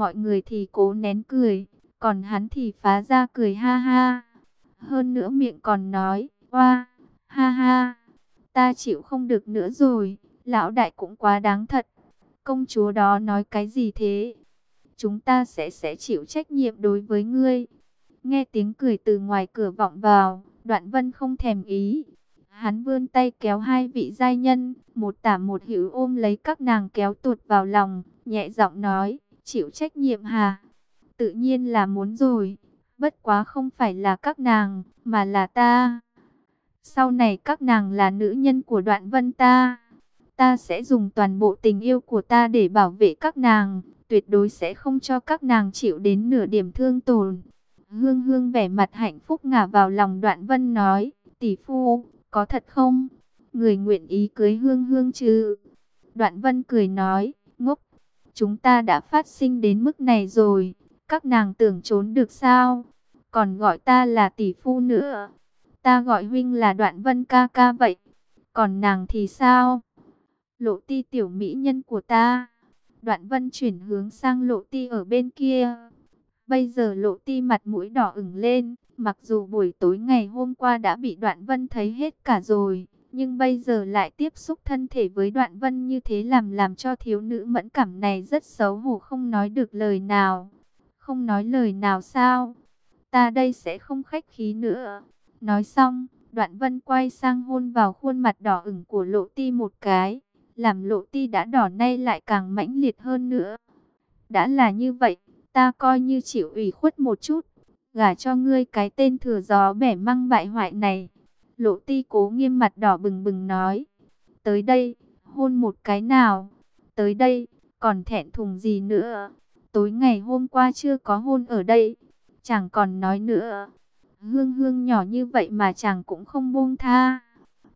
mọi người thì cố nén cười, còn hắn thì phá ra cười ha ha. Hơn nữa miệng còn nói, oa, ha ha, ta chịu không được nữa rồi, lão đại cũng quá đáng thật. Công chúa đó nói cái gì thế? Chúng ta sẽ sẽ chịu trách nhiệm đối với ngươi. Nghe tiếng cười từ ngoài cửa vọng vào, đoạn vân không thèm ý. Hắn vươn tay kéo hai vị giai nhân, một tả một hữu ôm lấy các nàng kéo tuột vào lòng, nhẹ giọng nói, chịu trách nhiệm hà. Tự nhiên là muốn rồi, bất quá không phải là các nàng, mà là ta. Sau này các nàng là nữ nhân của đoạn vân ta. Ta sẽ dùng toàn bộ tình yêu của ta để bảo vệ các nàng, tuyệt đối sẽ không cho các nàng chịu đến nửa điểm thương tổn. Hương hương vẻ mặt hạnh phúc ngả vào lòng đoạn vân nói, tỷ phu, có thật không? Người nguyện ý cưới hương hương chứ? Đoạn vân cười nói, chúng ta đã phát sinh đến mức này rồi, các nàng tưởng trốn được sao? Còn gọi ta là tỷ phu nữa. Ta gọi huynh là đoạn vân ca ca vậy. Còn nàng thì sao? Lộ ti tiểu mỹ nhân của ta. Đoạn vân chuyển hướng sang lộ ti ở bên kia. Bây giờ lộ ti mặt mũi đỏ ửng lên. Mặc dù buổi tối ngày hôm qua đã bị đoạn vân thấy hết cả rồi. Nhưng bây giờ lại tiếp xúc thân thể với đoạn vân như thế làm làm cho thiếu nữ mẫn cảm này rất xấu hổ không nói được lời nào. Không nói lời nào sao? Ta đây sẽ không khách khí nữa. Nói xong, đoạn vân quay sang hôn vào khuôn mặt đỏ ửng của lộ ti một cái. Làm lộ ti đã đỏ nay lại càng mãnh liệt hơn nữa. Đã là như vậy, ta coi như chịu ủy khuất một chút. Gả cho ngươi cái tên thừa gió bẻ măng bại hoại này. Lộ ti cố nghiêm mặt đỏ bừng bừng nói. Tới đây, hôn một cái nào. Tới đây, còn thẹn thùng gì nữa. Tối ngày hôm qua chưa có hôn ở đây. chàng còn nói nữa. Hương hương nhỏ như vậy mà chàng cũng không buông tha.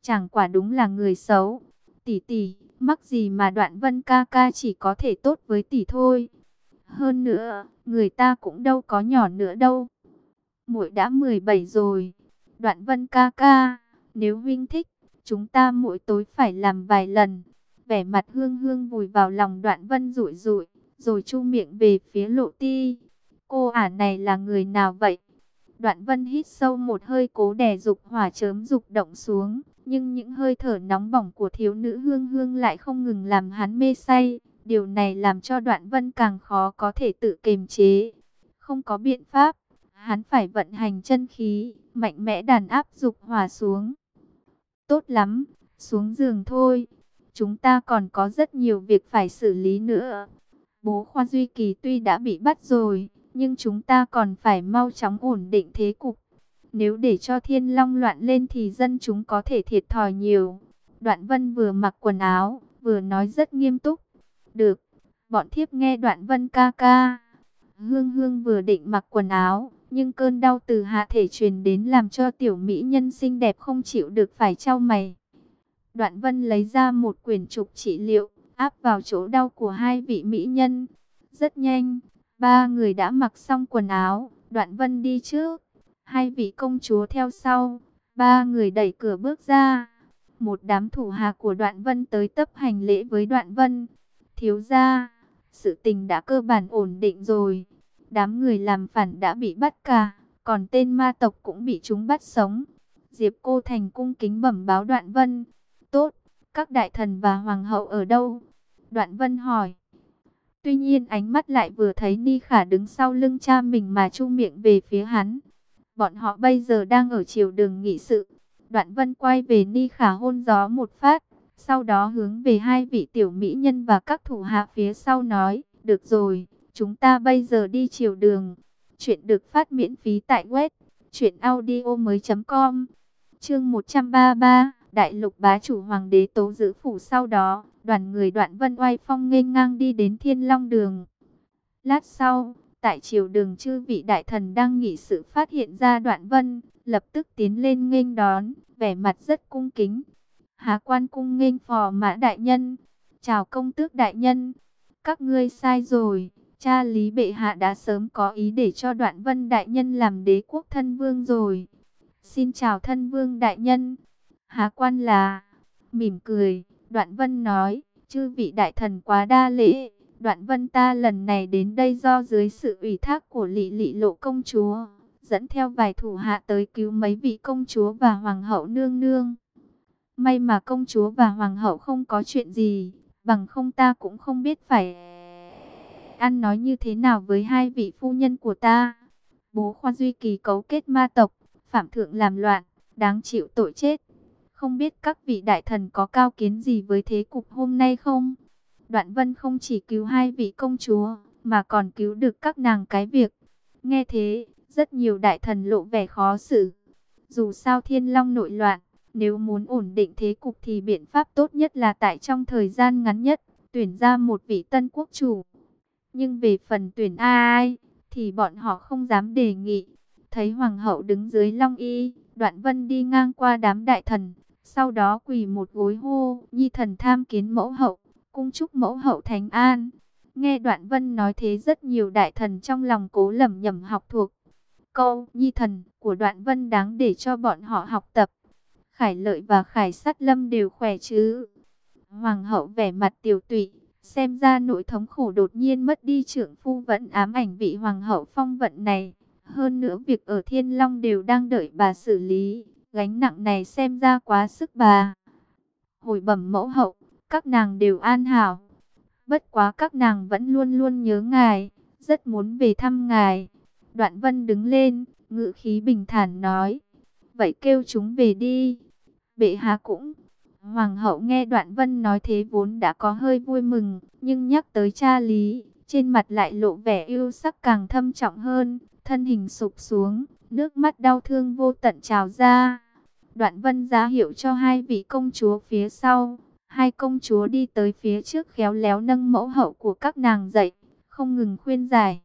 Chàng quả đúng là người xấu. Tỷ tỷ, mắc gì mà đoạn vân ca ca chỉ có thể tốt với tỷ thôi. Hơn nữa, người ta cũng đâu có nhỏ nữa đâu. Muội đã 17 rồi. Đoạn vân ca ca, nếu huynh thích, chúng ta mỗi tối phải làm vài lần. Vẻ mặt hương hương vùi vào lòng đoạn vân rụi rụi, rồi chu miệng về phía lộ ti. Cô ả này là người nào vậy? Đoạn vân hít sâu một hơi cố đè dục hỏa chớm dục động xuống. Nhưng những hơi thở nóng bỏng của thiếu nữ hương hương lại không ngừng làm hắn mê say. Điều này làm cho đoạn vân càng khó có thể tự kiềm chế. Không có biện pháp, hắn phải vận hành chân khí, mạnh mẽ đàn áp dục hỏa xuống. Tốt lắm, xuống giường thôi. Chúng ta còn có rất nhiều việc phải xử lý nữa. Bố Khoa Duy Kỳ tuy đã bị bắt rồi, nhưng chúng ta còn phải mau chóng ổn định thế cục. Nếu để cho thiên long loạn lên thì dân chúng có thể thiệt thòi nhiều. Đoạn vân vừa mặc quần áo, vừa nói rất nghiêm túc. Được, bọn thiếp nghe đoạn vân ca ca. Hương hương vừa định mặc quần áo, nhưng cơn đau từ hạ thể truyền đến làm cho tiểu mỹ nhân xinh đẹp không chịu được phải trao mày. Đoạn vân lấy ra một quyển trục trị liệu, áp vào chỗ đau của hai vị mỹ nhân. Rất nhanh, ba người đã mặc xong quần áo, đoạn vân đi trước. Hai vị công chúa theo sau, ba người đẩy cửa bước ra. Một đám thủ hạ của đoạn vân tới tấp hành lễ với đoạn vân. Thiếu gia, sự tình đã cơ bản ổn định rồi. Đám người làm phản đã bị bắt cả, còn tên ma tộc cũng bị chúng bắt sống. Diệp Cô Thành cung kính bẩm báo đoạn vân. Tốt, các đại thần và hoàng hậu ở đâu? Đoạn vân hỏi. Tuy nhiên ánh mắt lại vừa thấy Ni Khả đứng sau lưng cha mình mà chu miệng về phía hắn. Bọn họ bây giờ đang ở chiều đường nghị sự. Đoạn vân quay về Ni Khả hôn gió một phát. Sau đó hướng về hai vị tiểu mỹ nhân và các thủ hạ phía sau nói. Được rồi, chúng ta bây giờ đi chiều đường. Chuyện được phát miễn phí tại web. truyệnaudio mới.com Chương 133. Đại lục bá chủ hoàng đế tố giữ phủ sau đó. Đoàn người đoạn vân oai phong nghênh ngang đi đến thiên long đường. Lát sau Tại triều đường chư vị đại thần đang nghị sự phát hiện ra đoạn vân, lập tức tiến lên nghênh đón, vẻ mặt rất cung kính. Hà quan cung nghênh phò mã đại nhân, chào công tước đại nhân, các ngươi sai rồi, cha lý bệ hạ đã sớm có ý để cho đoạn vân đại nhân làm đế quốc thân vương rồi. Xin chào thân vương đại nhân, Hà quan là, mỉm cười, đoạn vân nói, chư vị đại thần quá đa lễ, Đoạn vân ta lần này đến đây do dưới sự ủy thác của lị lị lộ công chúa, dẫn theo vài thủ hạ tới cứu mấy vị công chúa và hoàng hậu nương nương. May mà công chúa và hoàng hậu không có chuyện gì, bằng không ta cũng không biết phải ăn nói như thế nào với hai vị phu nhân của ta. Bố Khoa Duy Kỳ cấu kết ma tộc, phạm thượng làm loạn, đáng chịu tội chết. Không biết các vị đại thần có cao kiến gì với thế cục hôm nay không? Đoạn Vân không chỉ cứu hai vị công chúa, mà còn cứu được các nàng cái việc. Nghe thế, rất nhiều đại thần lộ vẻ khó xử. Dù sao thiên long nội loạn, nếu muốn ổn định thế cục thì biện pháp tốt nhất là tại trong thời gian ngắn nhất, tuyển ra một vị tân quốc chủ. Nhưng về phần tuyển ai, thì bọn họ không dám đề nghị. Thấy hoàng hậu đứng dưới long y, đoạn vân đi ngang qua đám đại thần, sau đó quỳ một gối hô, nhi thần tham kiến mẫu hậu, cung chúc mẫu hậu thánh an. Nghe đoạn vân nói thế rất nhiều đại thần trong lòng cố lầm nhầm học thuộc. Câu nhi thần của đoạn vân đáng để cho bọn họ học tập. Khải lợi và khải sát lâm đều khỏe chứ. Hoàng hậu vẻ mặt tiểu tụy, xem ra nội thống khổ đột nhiên mất đi trưởng phu vẫn ám ảnh vị hoàng hậu phong vận này. Hơn nữa việc ở Thiên Long đều đang đợi bà xử lý, gánh nặng này xem ra quá sức bà. Hồi bẩm mẫu hậu, các nàng đều an hảo. Bất quá các nàng vẫn luôn luôn nhớ ngài, rất muốn về thăm ngài. Đoạn vân đứng lên, ngự khí bình thản nói. Vậy kêu chúng về đi. Bệ hạ cũng. Hoàng hậu nghe đoạn vân nói thế vốn đã có hơi vui mừng, nhưng nhắc tới cha lý, trên mặt lại lộ vẻ yêu sắc càng thâm trọng hơn, thân hình sụp xuống, nước mắt đau thương vô tận trào ra. Đoạn vân giá hiệu cho hai vị công chúa phía sau, hai công chúa đi tới phía trước khéo léo nâng mẫu hậu của các nàng dậy, không ngừng khuyên giải.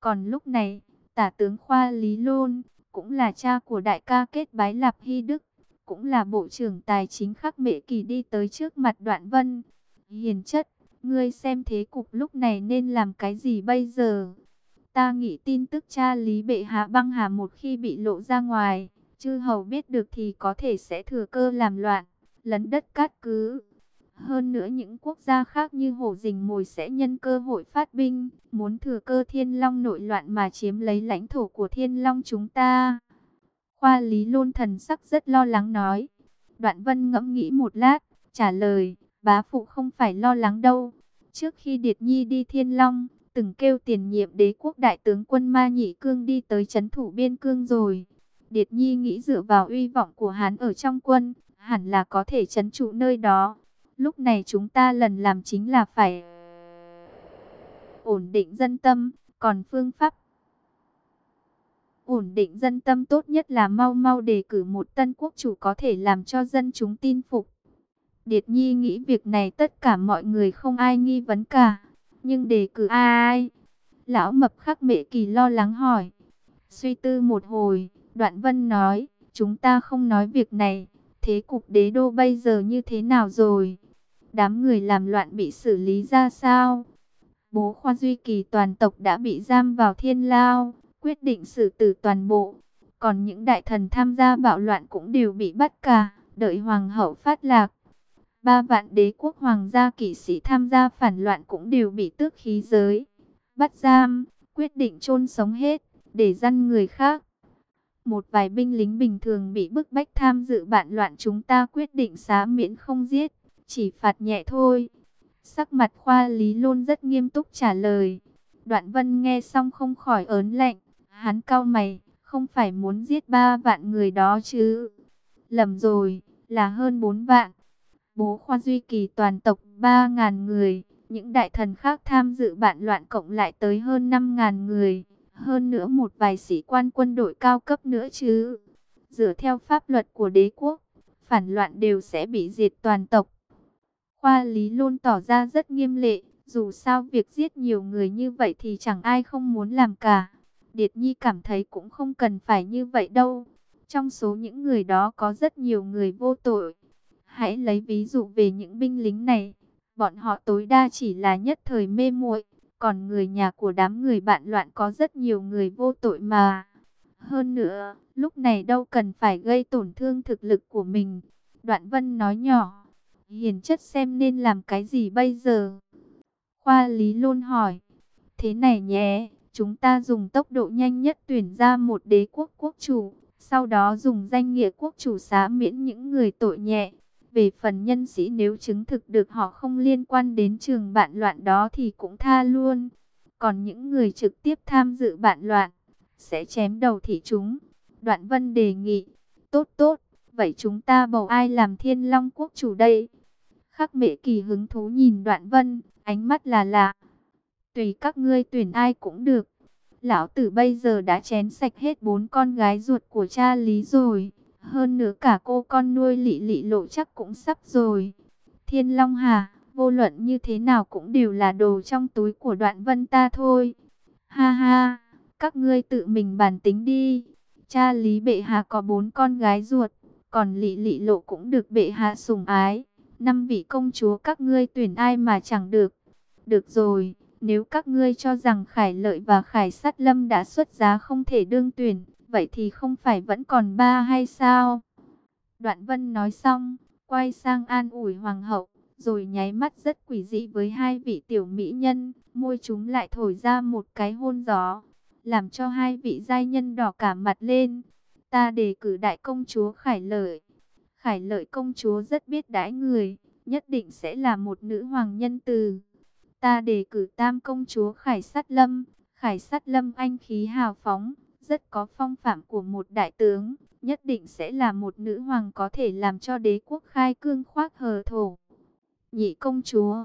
Còn lúc này, tả tướng Khoa Lý Lôn, cũng là cha của đại ca kết bái Lạp Hy Đức, cũng là bộ trưởng tài chính khắc mệ kỳ đi tới trước mặt đoạn vân. Hiền chất, ngươi xem thế cục lúc này nên làm cái gì bây giờ? Ta nghĩ tin tức cha Lý Bệ Hạ băng hà một khi bị lộ ra ngoài, chư hầu biết được thì có thể sẽ thừa cơ làm loạn, lấn đất cát cứ. Hơn nữa những quốc gia khác như Hổ Dình Mồi sẽ nhân cơ hội phát binh, muốn thừa cơ Thiên Long nội loạn mà chiếm lấy lãnh thổ của Thiên Long chúng ta. Khoa Lý Lôn thần sắc rất lo lắng nói. Đoạn Vân ngẫm nghĩ một lát, trả lời, bá phụ không phải lo lắng đâu. Trước khi Điệt Nhi đi Thiên Long, từng kêu tiền nhiệm đế quốc đại tướng quân Ma Nhị Cương đi tới chấn thủ biên cương rồi. Điệt Nhi nghĩ dựa vào uy vọng của hắn ở trong quân, hẳn là có thể chấn trụ nơi đó. Lúc này chúng ta lần làm chính là phải ổn định dân tâm, còn phương pháp ổn định dân tâm tốt nhất là mau mau đề cử một tân quốc chủ có thể làm cho dân chúng tin phục. Điệt Nhi nghĩ việc này tất cả mọi người không ai nghi vấn cả, nhưng đề cử ai? Lão mập khắc mệ kỳ lo lắng hỏi. Suy tư một hồi, đoạn vân nói, chúng ta không nói việc này, thế cục đế đô bây giờ như thế nào rồi? Đám người làm loạn bị xử lý ra sao? Bố Khoa Duy Kỳ toàn tộc đã bị giam vào thiên lao, quyết định xử tử toàn bộ. Còn những đại thần tham gia bạo loạn cũng đều bị bắt cả, đợi hoàng hậu phát lạc. Ba vạn đế quốc hoàng gia kỵ sĩ tham gia phản loạn cũng đều bị tước khí giới, bắt giam, quyết định chôn sống hết, để dân người khác. Một vài binh lính bình thường bị bức bách tham dự bạn loạn chúng ta quyết định xá miễn không giết, chỉ phạt nhẹ thôi. Sắc mặt khoa lý luôn rất nghiêm túc trả lời. Đoạn vân nghe xong không khỏi ớn lạnh. Hắn cao mày, không phải muốn giết ba vạn người đó chứ. Lầm rồi, là hơn bốn vạn. Bố khoa duy kỳ toàn tộc ba ngàn người. Những đại thần khác tham dự bạn loạn cộng lại tới hơn năm ngàn người. Hơn nữa một vài sĩ quan quân đội cao cấp nữa chứ. Dựa theo pháp luật của đế quốc, phản loạn đều sẽ bị diệt toàn tộc. Khoa Lý luôn tỏ ra rất nghiêm lệ, dù sao việc giết nhiều người như vậy thì chẳng ai không muốn làm cả. Điệt Nhi cảm thấy cũng không cần phải như vậy đâu. Trong số những người đó có rất nhiều người vô tội. Hãy lấy ví dụ về những binh lính này. Bọn họ tối đa chỉ là nhất thời mê muội, còn người nhà của đám người bạn loạn có rất nhiều người vô tội mà. Hơn nữa, lúc này đâu cần phải gây tổn thương thực lực của mình. Đoạn Vân nói nhỏ, hiền chất xem nên làm cái gì bây giờ. Khoa Lý luôn hỏi, thế này nhé, chúng ta dùng tốc độ nhanh nhất tuyển ra một đế quốc quốc chủ, sau đó dùng danh nghĩa quốc chủ xá miễn những người tội nhẹ. Về phần nhân sĩ nếu chứng thực được họ không liên quan đến trường bạn loạn đó thì cũng tha luôn. Còn những người trực tiếp tham dự bạn loạn, sẽ chém đầu thị chúng. Đoạn vân đề nghị, tốt tốt, vậy chúng ta bầu ai làm thiên long quốc chủ đây? Khắc mệ kỳ hứng thú nhìn đoạn vân, ánh mắt là lạ. Tùy các ngươi tuyển ai cũng được. Lão tử bây giờ đã chén sạch hết bốn con gái ruột của cha Lý rồi. Hơn nữa cả cô con nuôi lị lị lộ chắc cũng sắp rồi. Thiên Long Hà, vô luận như thế nào cũng đều là đồ trong túi của đoạn vân ta thôi. Ha ha, các ngươi tự mình bàn tính đi. Cha Lý Bệ Hạ có bốn con gái ruột, còn lị lị lộ cũng được Bệ Hạ sủng ái. Năm vị công chúa các ngươi tuyển ai mà chẳng được. Được rồi, nếu các ngươi cho rằng Khải Lợi và Khải Sát Lâm đã xuất giá không thể đương tuyển, vậy thì không phải vẫn còn ba hay sao? Đoạn Vân nói xong, quay sang an ủi Hoàng hậu, rồi nháy mắt rất quỷ dị với hai vị tiểu mỹ nhân, môi chúng lại thổi ra một cái hôn gió, làm cho hai vị giai nhân đỏ cả mặt lên. Ta đề cử đại công chúa Khải Lợi. Khải Lợi công chúa rất biết đãi người, nhất định sẽ là một nữ hoàng nhân từ. Ta đề cử tam công chúa Khải Sát Lâm. Khải Sát Lâm anh khí hào phóng, rất có phong phạm của một đại tướng. Nhất định sẽ là một nữ hoàng có thể làm cho đế quốc khai cương khoác hờ thổ. Nhị công chúa,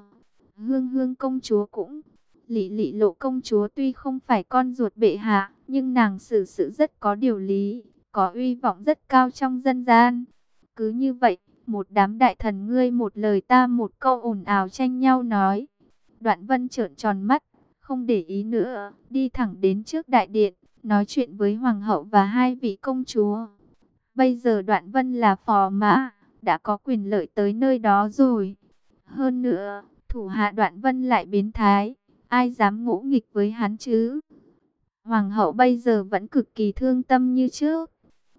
hương hương công chúa cũng. Lị lị lộ công chúa tuy không phải con ruột bệ hạ, nhưng nàng xử sự rất có điều lý, có uy vọng rất cao trong dân gian. Cứ như vậy, một đám đại thần ngươi một lời ta một câu ồn ào tranh nhau nói. Đoạn vân trợn tròn mắt, không để ý nữa, đi thẳng đến trước đại điện, nói chuyện với hoàng hậu và hai vị công chúa. Bây giờ đoạn vân là phò mã, đã có quyền lợi tới nơi đó rồi. Hơn nữa, thủ hạ đoạn vân lại biến thái, ai dám ngỗ nghịch với hắn chứ? Hoàng hậu bây giờ vẫn cực kỳ thương tâm như trước.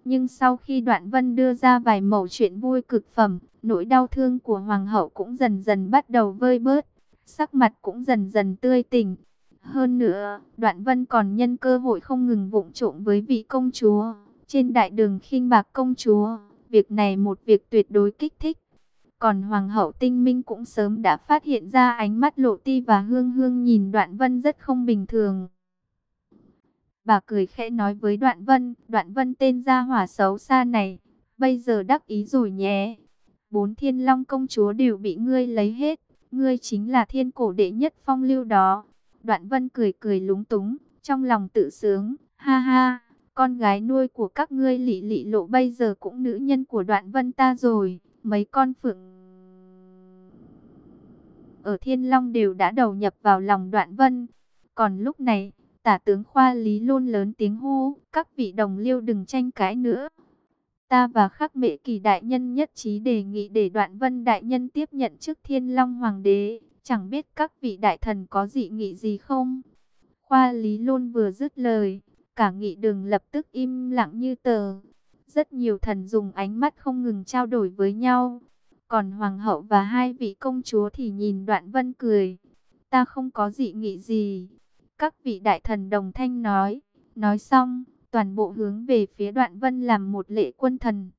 Nhưng sau khi đoạn vân đưa ra vài mẩu chuyện vui cực phẩm, nỗi đau thương của hoàng hậu cũng dần dần bắt đầu vơi bớt sắc mặt cũng dần dần tươi tỉnh. Hơn nữa, Đoạn Vân còn nhân cơ hội không ngừng vụng trộm với vị công chúa, trên đại đường khinh bạc công chúa, việc này một việc tuyệt đối kích thích. Còn Hoàng hậu tinh minh cũng sớm đã phát hiện ra ánh mắt lộ ti và hương hương nhìn Đoạn Vân rất không bình thường. Bà cười khẽ nói với Đoạn Vân, Đoạn Vân tên gia hỏa xấu xa này, bây giờ đắc ý rồi nhé. Bốn thiên long công chúa đều bị ngươi lấy hết ngươi chính là thiên cổ đệ nhất phong lưu đó. Đoạn vân cười cười lúng túng, trong lòng tự sướng, ha ha, con gái nuôi của các ngươi lị lị lộ bây giờ cũng nữ nhân của đoạn vân ta rồi, mấy con phượng ở thiên long đều đã đầu nhập vào lòng đoạn vân. Còn lúc này, tả tướng khoa lý luôn lớn tiếng hô, các vị đồng liêu đừng tranh cãi nữa. Ta và khắc mệ kỳ đại nhân nhất trí đề nghị để đoạn vân đại nhân tiếp nhận chức thiên long hoàng đế. Chẳng biết các vị đại thần có dị nghị gì không? Khoa lý luôn vừa dứt lời. Cả nghị đường lập tức im lặng như tờ. Rất nhiều thần dùng ánh mắt không ngừng trao đổi với nhau. Còn hoàng hậu và hai vị công chúa thì nhìn đoạn vân cười. Ta không có dị nghị gì. Các vị đại thần đồng thanh nói. Nói xong, toàn bộ hướng về phía đoạn vân làm một lễ quân thần.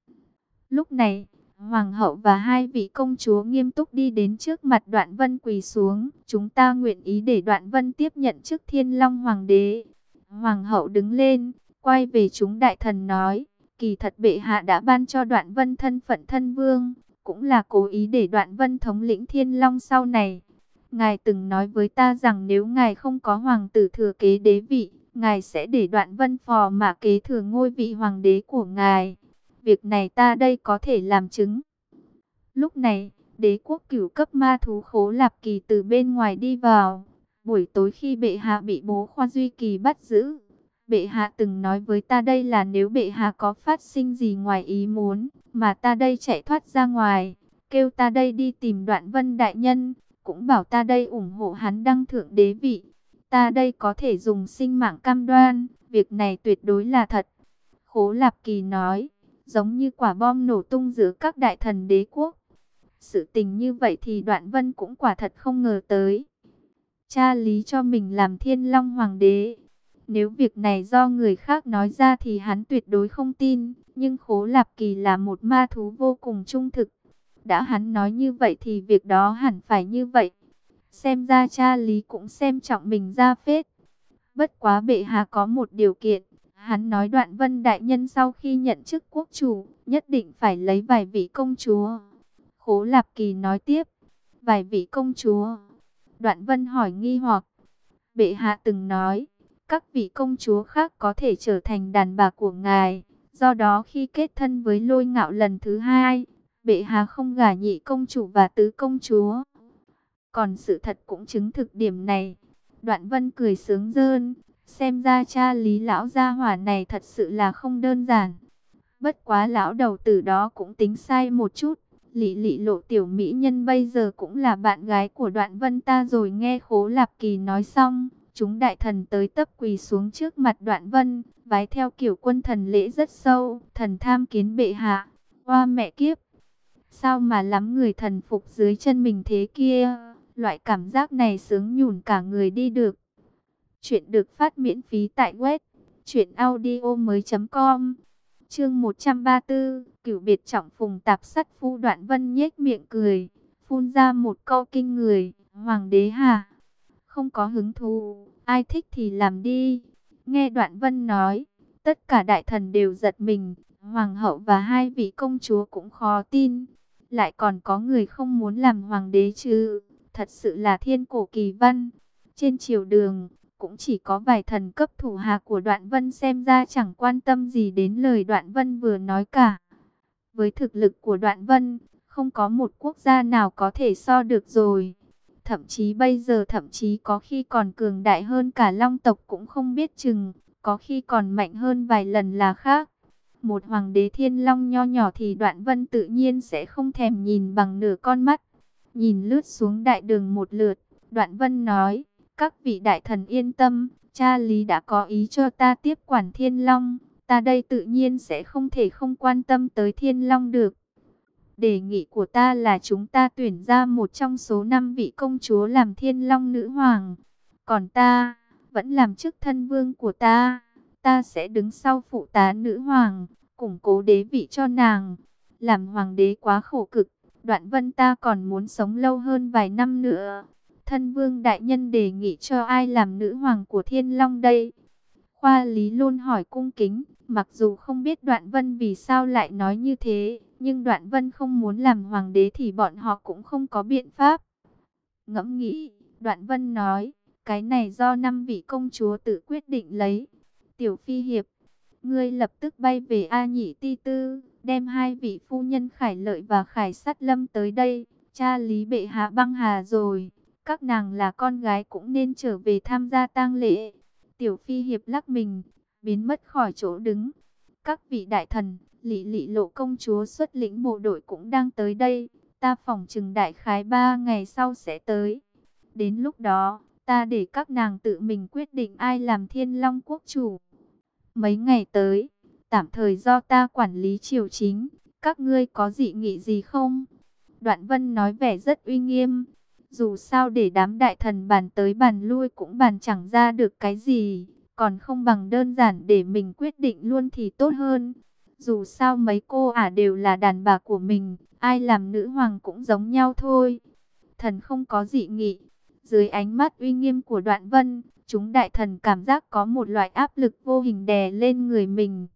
Lúc này, Hoàng hậu và hai vị công chúa nghiêm túc đi đến trước mặt đoạn vân quỳ xuống. Chúng ta nguyện ý để đoạn vân tiếp nhận chức thiên long hoàng đế. Hoàng hậu đứng lên, quay về chúng đại thần nói, kỳ thật bệ hạ đã ban cho đoạn vân thân phận thân vương, cũng là cố ý để đoạn vân thống lĩnh thiên long sau này. Ngài từng nói với ta rằng nếu ngài không có hoàng tử thừa kế đế vị, ngài sẽ để đoạn vân phò mà kế thừa ngôi vị hoàng đế của ngài. Việc này ta đây có thể làm chứng. Lúc này, đế quốc cửu cấp ma thú khố lạp kỳ từ bên ngoài đi vào. Buổi tối khi bệ hạ bị bố khoa duy kỳ bắt giữ, bệ hạ từng nói với ta đây là nếu bệ hạ có phát sinh gì ngoài ý muốn, mà ta đây chạy thoát ra ngoài, kêu ta đây đi tìm đoạn vân đại nhân, cũng bảo ta đây ủng hộ hắn đăng thượng đế vị. Ta đây có thể dùng sinh mạng cam đoan, việc này tuyệt đối là thật. Khố Lạp Kỳ nói, giống như quả bom nổ tung giữa các đại thần đế quốc. Sự tình như vậy thì Đoạn Vân cũng quả thật không ngờ tới. cha lý cho mình làm thiên long hoàng đế. Nếu việc này do người khác nói ra thì hắn tuyệt đối không tin, nhưng Khố Lạp Kỳ là một ma thú vô cùng trung thực. Đã hắn nói như vậy thì việc đó hẳn phải như vậy. Xem ra cha lý cũng xem trọng mình ra phết. Bất quá bệ hạ có một điều kiện, hắn nói đoạn vân đại nhân sau khi nhận chức quốc chủ, nhất định phải lấy vài vị công chúa. Khố Lạp Kỳ nói tiếp, vài vị công chúa. Đoạn vân hỏi nghi hoặc, bệ hạ từng nói, các vị công chúa khác có thể trở thành đàn bà của ngài. Do đó khi kết thân với lôi ngạo lần thứ hai, bệ hạ không gả nhị công chủ và tứ công chúa. Còn sự thật cũng chứng thực điểm này. Đoạn vân cười sướng rơn, xem ra cha lý lão gia hỏa này thật sự là không đơn giản. Bất quá lão đầu tử đó cũng tính sai một chút. Lị lị lộ tiểu mỹ nhân bây giờ cũng là bạn gái của đoạn vân ta rồi nghe khố lạp kỳ nói xong. Chúng đại thần tới tấp quỳ xuống trước mặt đoạn vân, vái theo kiểu quân thần lễ rất sâu, thần tham kiến bệ hạ, hoa mẹ kiếp. Sao mà lắm người thần phục dưới chân mình thế kia, loại cảm giác này sướng nhùn cả người đi được. Chuyện được phát miễn phí tại web truyệnaudiomoi.com. Chương 134, Cửu biệt trọng phùng tạp sắt phu Đoạn Vân nhếch miệng cười, phun ra một câu kinh người, "Hoàng đế hà?" Không có hứng thú, ai thích thì làm đi. Nghe Đoạn Vân nói, tất cả đại thần đều giật mình, hoàng hậu và hai vị công chúa cũng khó tin. Lại còn có người không muốn làm hoàng đế chứ, thật sự là thiên cổ kỳ văn. Trên triều đường, cũng chỉ có vài thần cấp thủ hạ của Đoạn Vân xem ra chẳng quan tâm gì đến lời Đoạn Vân vừa nói cả. Với thực lực của Đoạn Vân, không có một quốc gia nào có thể so được rồi. Thậm chí bây giờ thậm chí có khi còn cường đại hơn cả long tộc cũng không biết chừng, có khi còn mạnh hơn vài lần là khác. Một hoàng đế thiên long nho nhỏ thì đoạn vân tự nhiên sẽ không thèm nhìn bằng nửa con mắt. Nhìn lướt xuống đại đường một lượt, đoạn vân nói, các vị đại thần yên tâm, cha lý đã có ý cho ta tiếp quản thiên long, ta đây tự nhiên sẽ không thể không quan tâm tới thiên long được. Đề nghị của ta là chúng ta tuyển ra một trong số năm vị công chúa làm thiên long nữ hoàng. Còn ta, vẫn làm chức thân vương của ta. Ta sẽ đứng sau phụ tá nữ hoàng, củng cố đế vị cho nàng. Làm hoàng đế quá khổ cực, đoạn vân ta còn muốn sống lâu hơn vài năm nữa. Thân vương đại nhân đề nghị cho ai làm nữ hoàng của thiên long đây? Khoa lý luôn hỏi cung kính, mặc dù không biết đoạn vân vì sao lại nói như thế. Nhưng Đoạn Vân không muốn làm hoàng đế thì bọn họ cũng không có biện pháp. Ngẫm nghĩ, Đoạn Vân nói, cái này do năm vị công chúa tự quyết định lấy. Tiểu Phi Hiệp, ngươi lập tức bay về A Nhị Ti Tư, đem hai vị phu nhân Khải Lợi và Khải Sát Lâm tới đây. Cha Lý Bệ Hạ băng hà rồi, các nàng là con gái cũng nên trở về tham gia tang lễ. Tiểu Phi Hiệp lắc mình, biến mất khỏi chỗ đứng. Các vị đại thần, Lị lị lộ công chúa xuất lĩnh bộ đội cũng đang tới đây. Ta phòng trừng đại khái ba ngày sau sẽ tới. Đến lúc đó, ta để các nàng tự mình quyết định ai làm thiên long quốc chủ. Mấy ngày tới, tạm thời do ta quản lý triều chính. Các ngươi có dị nghị gì không? Đoạn vân nói vẻ rất uy nghiêm. Dù sao để đám đại thần bàn tới bàn lui cũng bàn chẳng ra được cái gì. Còn không bằng đơn giản để mình quyết định luôn thì tốt hơn. Dù sao mấy cô ả đều là đàn bà của mình, ai làm nữ hoàng cũng giống nhau thôi. Thần không có dị nghị. Dưới ánh mắt uy nghiêm của đoạn vân, chúng đại thần cảm giác có một loại áp lực vô hình đè lên người mình.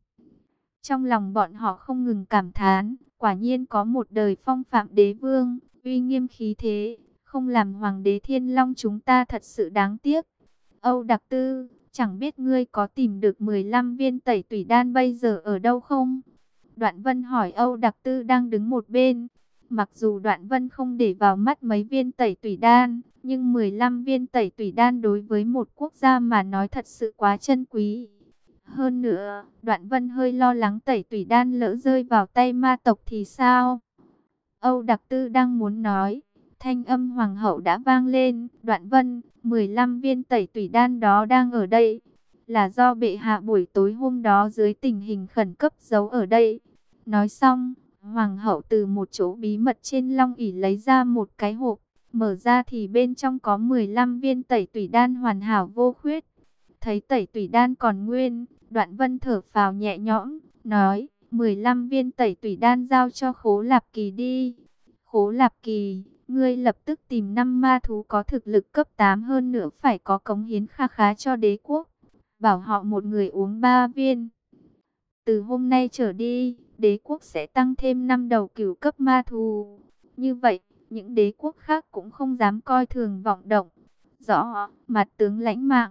Trong lòng bọn họ không ngừng cảm thán, quả nhiên có một đời phong phạm đế vương, uy nghiêm khí thế, không làm hoàng đế thiên long chúng ta thật sự đáng tiếc. Âu Đặc Tư, Chẳng biết ngươi có tìm được 15 viên tẩy tủy đan bây giờ ở đâu không? Đoạn Vân hỏi Âu Đặc Tư đang đứng một bên. Mặc dù Đoạn Vân không để vào mắt mấy viên tẩy tủy đan, nhưng 15 viên tẩy tủy đan đối với một quốc gia mà nói thật sự quá chân quý. Hơn nữa, Đoạn Vân hơi lo lắng tẩy tủy đan lỡ rơi vào tay ma tộc thì sao? Âu Đặc Tư đang muốn nói, Thanh âm hoàng hậu đã vang lên, đoạn vân, 15 viên tẩy tủy đan đó đang ở đây. Là do bệ hạ buổi tối hôm đó dưới tình hình khẩn cấp giấu ở đây. Nói xong, hoàng hậu từ một chỗ bí mật trên long ỉ lấy ra một cái hộp. Mở ra thì bên trong có 15 viên tẩy tủy đan hoàn hảo vô khuyết. Thấy tẩy tủy đan còn nguyên, đoạn vân thở phào nhẹ nhõm, nói, 15 viên tẩy tủy đan giao cho khố lạp kỳ đi. Khố lạp kỳ, ngươi lập tức tìm năm ma thú có thực lực cấp 8 hơn nữa phải có cống hiến kha khá cho đế quốc. Bảo họ một người uống ba viên. Từ hôm nay trở đi, đế quốc sẽ tăng thêm năm đầu cửu cấp ma thú. Như vậy, những đế quốc khác cũng không dám coi thường vọng động. Rõ, mặt tướng lãnh mạng.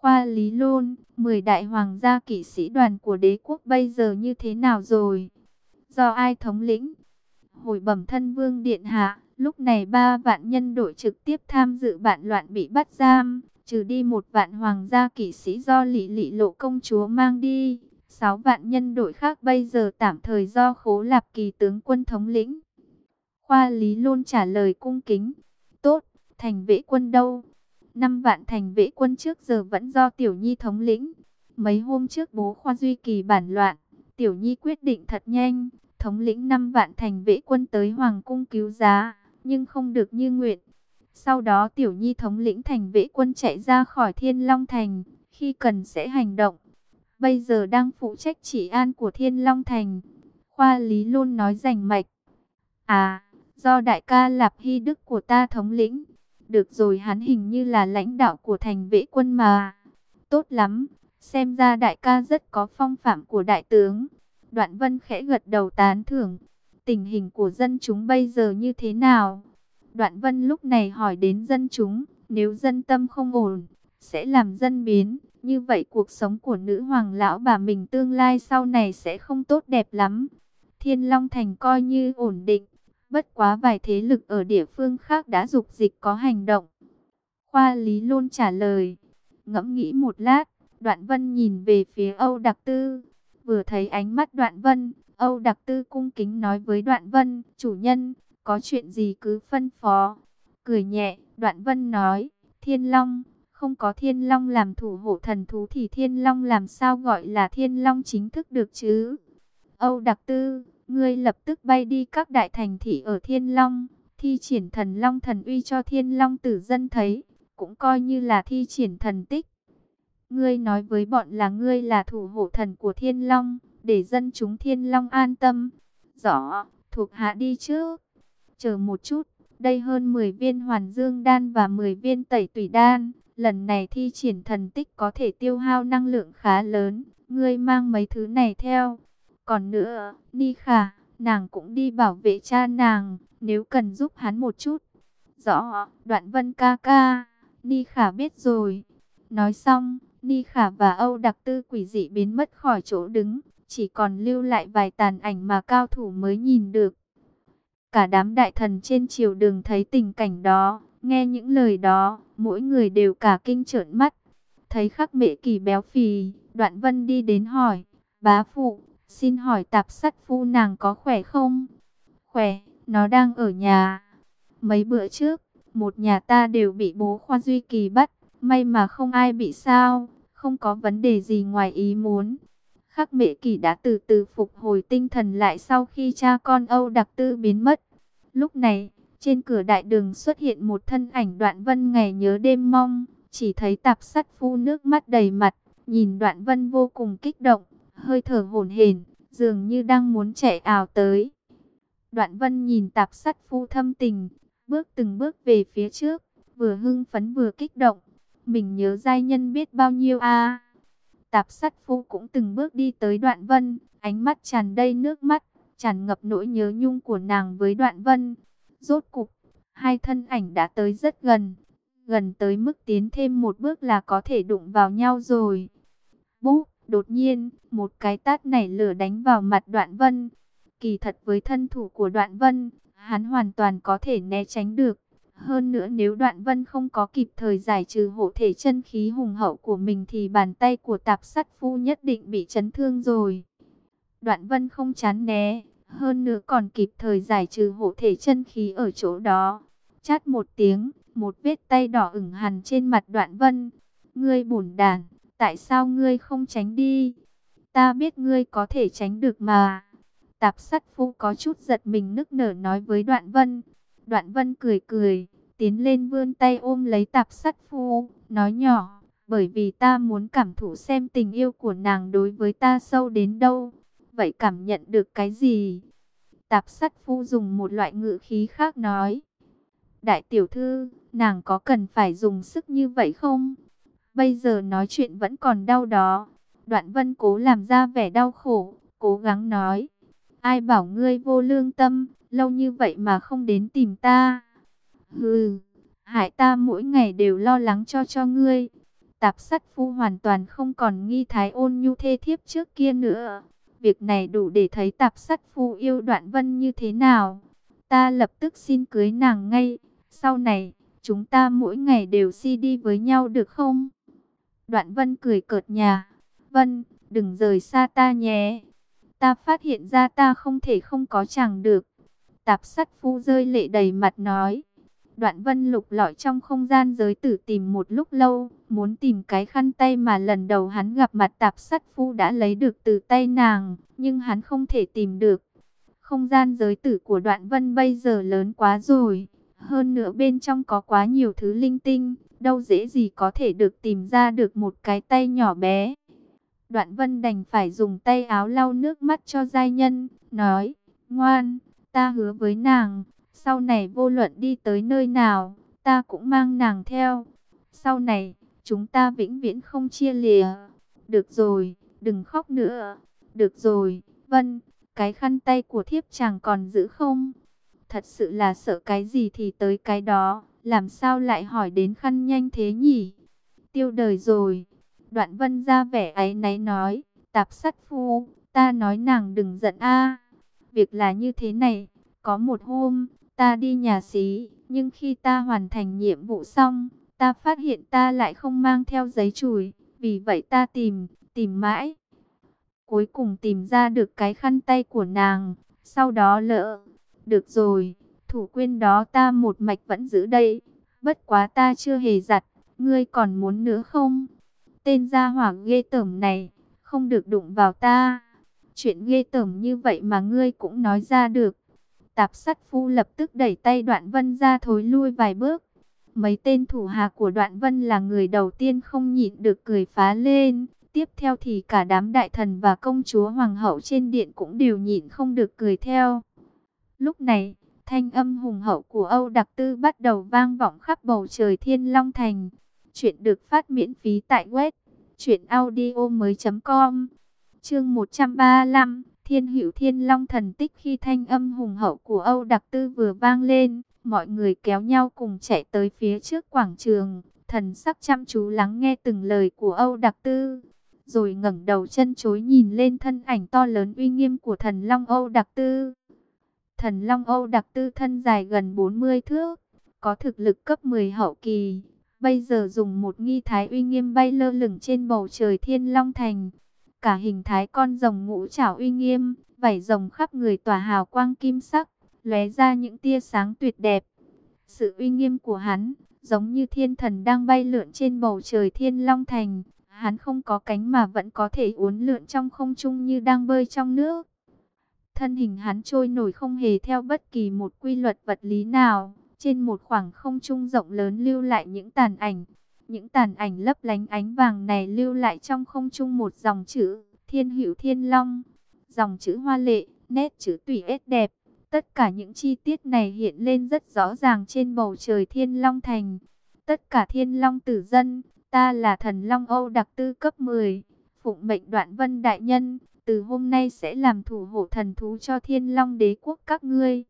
Khoa Lý Lôn, 10 đại hoàng gia kỵ sĩ đoàn của đế quốc bây giờ như thế nào rồi? Do ai thống lĩnh? Hồi bẩm thân vương điện hạ, lúc này ba vạn nhân đội trực tiếp tham dự bạn loạn bị bắt giam, trừ đi một vạn hoàng gia kỵ sĩ do lị lị lộ công chúa mang đi. Sáu vạn nhân đội khác bây giờ tạm thời do khố lạp kỳ tướng quân thống lĩnh. Khoa Lý luôn trả lời cung kính. Tốt, thành vệ quân đâu? Năm vạn thành vệ quân trước giờ vẫn do Tiểu Nhi thống lĩnh. Mấy hôm trước bố Khoa Duy Kỳ bản loạn, Tiểu Nhi quyết định thật nhanh, thống lĩnh năm vạn thành vệ quân tới Hoàng cung cứu giá, nhưng không được như nguyện. Sau đó Tiểu Nhi thống lĩnh thành vệ quân chạy ra khỏi Thiên Long Thành, khi cần sẽ hành động. Bây giờ đang phụ trách chỉ an của Thiên Long Thành. Khoa Lý luôn nói rành mạch. À, do đại ca Lạp Hy Đức của ta thống lĩnh. Được rồi hắn hình như là lãnh đạo của thành vệ quân mà. Tốt lắm, xem ra đại ca rất có phong phạm của đại tướng. Đoạn vân khẽ gật đầu tán thưởng. Tình hình của dân chúng bây giờ như thế nào? Đoạn vân lúc này hỏi đến dân chúng, nếu dân tâm không ổn, sẽ làm dân biến. Như vậy cuộc sống của nữ hoàng lão bà mình tương lai sau này sẽ không tốt đẹp lắm. Thiên Long Thành coi như ổn định, Bất quá vài thế lực ở địa phương khác đã dục dịch có hành động. Khoa Lý luôn trả lời. Ngẫm nghĩ một lát, Đoạn Vân nhìn về phía Âu Đặc Tư. Vừa thấy ánh mắt Đoạn Vân, Âu Đặc Tư cung kính nói với Đoạn Vân, chủ nhân, có chuyện gì cứ phân phó. Cười nhẹ, Đoạn Vân nói, Thiên Long, không có Thiên Long làm thủ hộ thần thú thì Thiên Long làm sao gọi là Thiên Long chính thức được chứ? Âu Đặc Tư, Ngươi lập tức bay đi các đại thành thị ở Thiên Long, thi triển thần Long thần uy cho Thiên Long tử dân thấy, cũng coi như là thi triển thần tích. Ngươi nói với bọn là ngươi là thủ hộ thần của Thiên Long, để dân chúng Thiên Long an tâm. Rõ, thuộc hạ đi chứ. Chờ một chút, đây hơn 10 viên hoàn dương đan và 10 viên tẩy tủy đan. Lần này thi triển thần tích có thể tiêu hao năng lượng khá lớn. Ngươi mang mấy thứ này theo. Còn nữa, Ni Khả, nàng cũng đi bảo vệ cha nàng, nếu cần giúp hắn một chút. Rõ, đoạn vân ca ca, Ni Khả biết rồi. Nói xong, Ni Khả và Âu Đặc Tư quỷ dị biến mất khỏi chỗ đứng, chỉ còn lưu lại vài tàn ảnh mà cao thủ mới nhìn được. Cả đám đại thần trên triều đường thấy tình cảnh đó, nghe những lời đó, mỗi người đều cả kinh trợn mắt. Thấy khắc mệ kỳ béo phì, đoạn vân đi đến hỏi, bá phụ, Xin hỏi tạp sắt phu nàng có khỏe không? Khỏe, nó đang ở nhà. Mấy bữa trước, một nhà ta đều bị bố Khoa Duy Kỳ bắt. May mà không ai bị sao, không có vấn đề gì ngoài ý muốn. Khắc mệ kỳ đã từ từ phục hồi tinh thần lại sau khi cha con Âu Đặc Tư biến mất. Lúc này, trên cửa đại đường xuất hiện một thân ảnh đoạn vân ngày nhớ đêm mong. Chỉ thấy tạp sắt phu nước mắt đầy mặt, nhìn đoạn vân vô cùng kích động hơi thở hổn hển, dường như đang muốn chạy ảo tới. Đoạn Vân nhìn tạp sắt phu thâm tình, bước từng bước về phía trước, vừa hưng phấn vừa kích động. Mình nhớ giai nhân biết bao nhiêu a. Tạp sắt phu cũng từng bước đi tới Đoạn Vân, ánh mắt tràn đầy nước mắt, tràn ngập nỗi nhớ nhung của nàng với Đoạn Vân. Rốt cục, hai thân ảnh đã tới rất gần, gần tới mức tiến thêm một bước là có thể đụng vào nhau rồi. Búp! Đột nhiên, một cái tát nảy lửa đánh vào mặt đoạn vân. Kỳ thật với thân thủ của đoạn vân, hắn hoàn toàn có thể né tránh được. Hơn nữa nếu đoạn vân không có kịp thời giải trừ hộ thể chân khí hùng hậu của mình thì bàn tay của tạp sắt phu nhất định bị chấn thương rồi. Đoạn vân không chán né, hơn nữa còn kịp thời giải trừ hộ thể chân khí ở chỗ đó. Chát một tiếng, một vết tay đỏ ửng hằn trên mặt đoạn vân. Ngươi bổn đàn, Tại sao ngươi không tránh đi? Ta biết ngươi có thể tránh được mà. Tạp sắt phu có chút giật mình nức nở nói với đoạn vân. Đoạn vân cười cười, tiến lên vươn tay ôm lấy tạp sắt phu, nói nhỏ, bởi vì ta muốn cảm thụ xem tình yêu của nàng đối với ta sâu đến đâu. Vậy cảm nhận được cái gì? Tạp sắt phu dùng một loại ngữ khí khác nói. Đại tiểu thư, nàng có cần phải dùng sức như vậy không? Bây giờ nói chuyện vẫn còn đau đó. Đoạn vân cố làm ra vẻ đau khổ, cố gắng nói. Ai bảo ngươi vô lương tâm, lâu như vậy mà không đến tìm ta. Hừ, hại ta mỗi ngày đều lo lắng cho cho ngươi. Tạp sắt phu hoàn toàn không còn nghi thái ôn nhu thê thiếp trước kia nữa. Việc này đủ để thấy tạp sắt phu yêu đoạn vân như thế nào. Ta lập tức xin cưới nàng ngay. Sau này, chúng ta mỗi ngày đều si đi với nhau được không? Đoạn vân cười cợt nhà. Vân, đừng rời xa ta nhé. Ta phát hiện ra ta không thể không có chàng được. Tạp sắt phu rơi lệ đầy mặt nói. Đoạn vân lục lọi trong không gian giới tử tìm một lúc lâu, muốn tìm cái khăn tay mà lần đầu hắn gặp mặt tạp sắt phu đã lấy được từ tay nàng, nhưng hắn không thể tìm được. Không gian giới tử của đoạn vân bây giờ lớn quá rồi, hơn nữa bên trong có quá nhiều thứ linh tinh, đâu dễ gì có thể được tìm ra được một cái tay nhỏ bé. Đoạn vân đành phải dùng tay áo lau nước mắt cho giai nhân, nói, ngoan, ta hứa với nàng, sau này vô luận đi tới nơi nào, ta cũng mang nàng theo. Sau này, chúng ta vĩnh viễn không chia lìa. Được rồi, đừng khóc nữa. Được rồi, Vân, cái khăn tay của thiếp chàng còn giữ không? Thật sự là sợ cái gì thì tới cái đó, làm sao lại hỏi đến khăn nhanh thế nhỉ? Tiêu đời rồi. Đoạn Vân ra vẻ ấy náy nói, tạp sắt phu, ta nói nàng đừng giận a. Việc là như thế này, có một hôm, Ta đi nhà xí, nhưng khi ta hoàn thành nhiệm vụ xong, ta phát hiện ta lại không mang theo giấy chùi, vì vậy ta tìm, tìm mãi. Cuối cùng tìm ra được cái khăn tay của nàng, sau đó lỡ. Được rồi, thủ quyên đó ta một mạch vẫn giữ đây, bất quá ta chưa hề giặt, ngươi còn muốn nữa không? Tên gia hỏa ghê tởm này, không được đụng vào ta. Chuyện ghê tởm như vậy mà ngươi cũng nói ra được. Tạp sắt phu lập tức đẩy tay đoạn vân ra thối lui vài bước. Mấy tên thủ hạ của đoạn vân là người đầu tiên không nhịn được cười phá lên. Tiếp theo thì cả đám đại thần và công chúa hoàng hậu trên điện cũng đều nhịn không được cười theo. Lúc này, thanh âm hùng hậu của Âu Đặc Tư bắt đầu vang vọng khắp bầu trời Thiên Long Thành. Chuyện được phát miễn phí tại web truyệnaudio mới .com. Chương 135 Thiên hữu thiên long thần tích khi thanh âm hùng hậu của Âu Đặc Tư vừa vang lên, mọi người kéo nhau cùng chạy tới phía trước quảng trường, thần sắc chăm chú lắng nghe từng lời của Âu Đặc Tư. Rồi ngẩng đầu chân chối nhìn lên thân ảnh to lớn uy nghiêm của thần Long Âu Đặc Tư. Thần Long Âu Đặc Tư thân dài gần 40 thước, có thực lực cấp 10 hậu kỳ. Bây giờ dùng một nghi thái uy nghiêm bay lơ lửng trên bầu trời Thiên Long Thành cả hình thái con rồng ngũ trảo uy nghiêm, vảy rồng khắp người tỏa hào quang kim sắc, lóe ra những tia sáng tuyệt đẹp. Sự uy nghiêm của hắn, giống như thiên thần đang bay lượn trên bầu trời thiên long thành, hắn không có cánh mà vẫn có thể uốn lượn trong không trung như đang bơi trong nước. Thân hình hắn trôi nổi không hề theo bất kỳ một quy luật vật lý nào, trên một khoảng không trung rộng lớn lưu lại những tàn ảnh, những tàn ảnh lấp lánh ánh vàng này lưu lại trong không trung một dòng chữ, thiên hữu thiên long. Dòng chữ hoa lệ, nét chữ tùy ết đẹp. Tất cả những chi tiết này hiện lên rất rõ ràng trên bầu trời thiên long thành. Tất cả thiên long tử dân, ta là thần long Âu đặc tư cấp 10. Phụng mệnh đoạn vân đại nhân, từ hôm nay sẽ làm thủ hộ thần thú cho thiên long đế quốc các ngươi.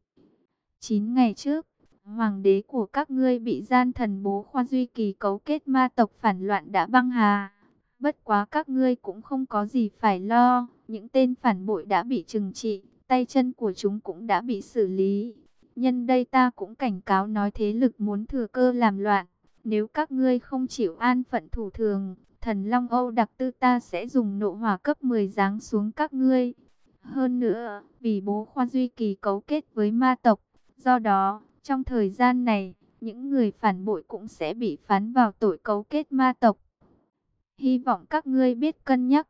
9 ngày trước, Hoàng đế của các ngươi bị gian thần bố khoa duy kỳ cấu kết ma tộc phản loạn đã băng hà. Bất quá các ngươi cũng không có gì phải lo, những tên phản bội đã bị trừng trị, tay chân của chúng cũng đã bị xử lý. Nhân đây ta cũng cảnh cáo nói thế lực muốn thừa cơ làm loạn. Nếu các ngươi không chịu an phận thủ thường, thần Long Âu đặc tư ta sẽ dùng nộ hỏa cấp 10 giáng xuống các ngươi. Hơn nữa, vì bố khoa duy kỳ cấu kết với ma tộc, do đó trong thời gian này, những người phản bội cũng sẽ bị phán vào tội cấu kết ma tộc. Hy vọng các ngươi biết cân nhắc.